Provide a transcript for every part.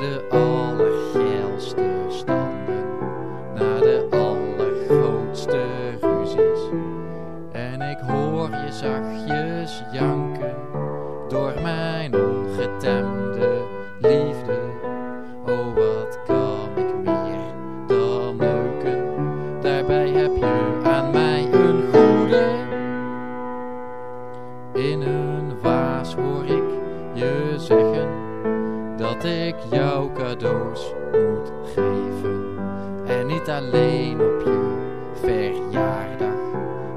de allergeilste standen, naar de allergrootste ruzies. En ik hoor je zachtjes janken door mijn ongetemde liefde. Oh, wat kan ik meer dan neuken? Daarbij heb je aan mij een goede. In een waas hoor ik je zeggen ik jou cadeaus moet geven. En niet alleen op je verjaardag,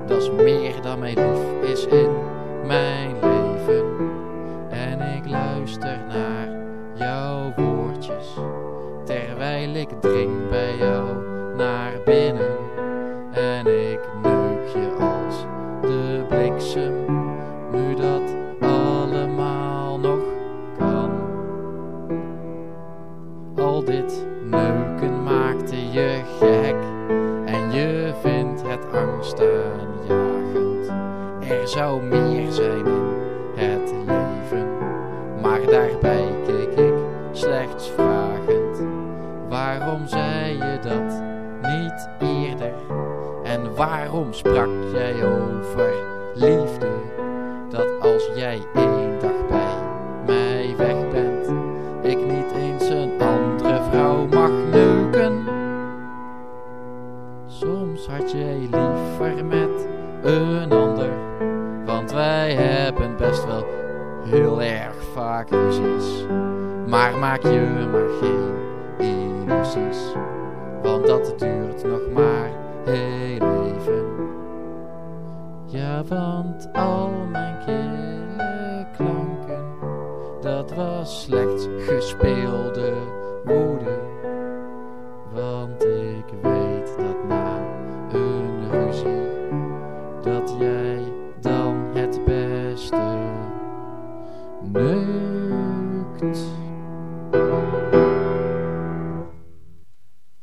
dat is meer dan mij lief is in mijn leven. En ik luister naar jouw woordjes, terwijl ik dring bij jou naar binnen. En ik Dit neuken maakte je gek en je vindt het angstaanjagend. Er zou meer zijn in het leven, maar daarbij keek ik slechts vragend. Waarom zei je dat niet eerder? En waarom sprak jij over liefde? had jij liever met een ander? Want wij hebben best wel heel erg vaak ruzies. Maar maak je maar geen illusies, want dat duurt nog maar heel even. Ja, want al mijn kille klanken, dat was slechts gespeelde woede. Want ik weet dat jij dan het beste neukt.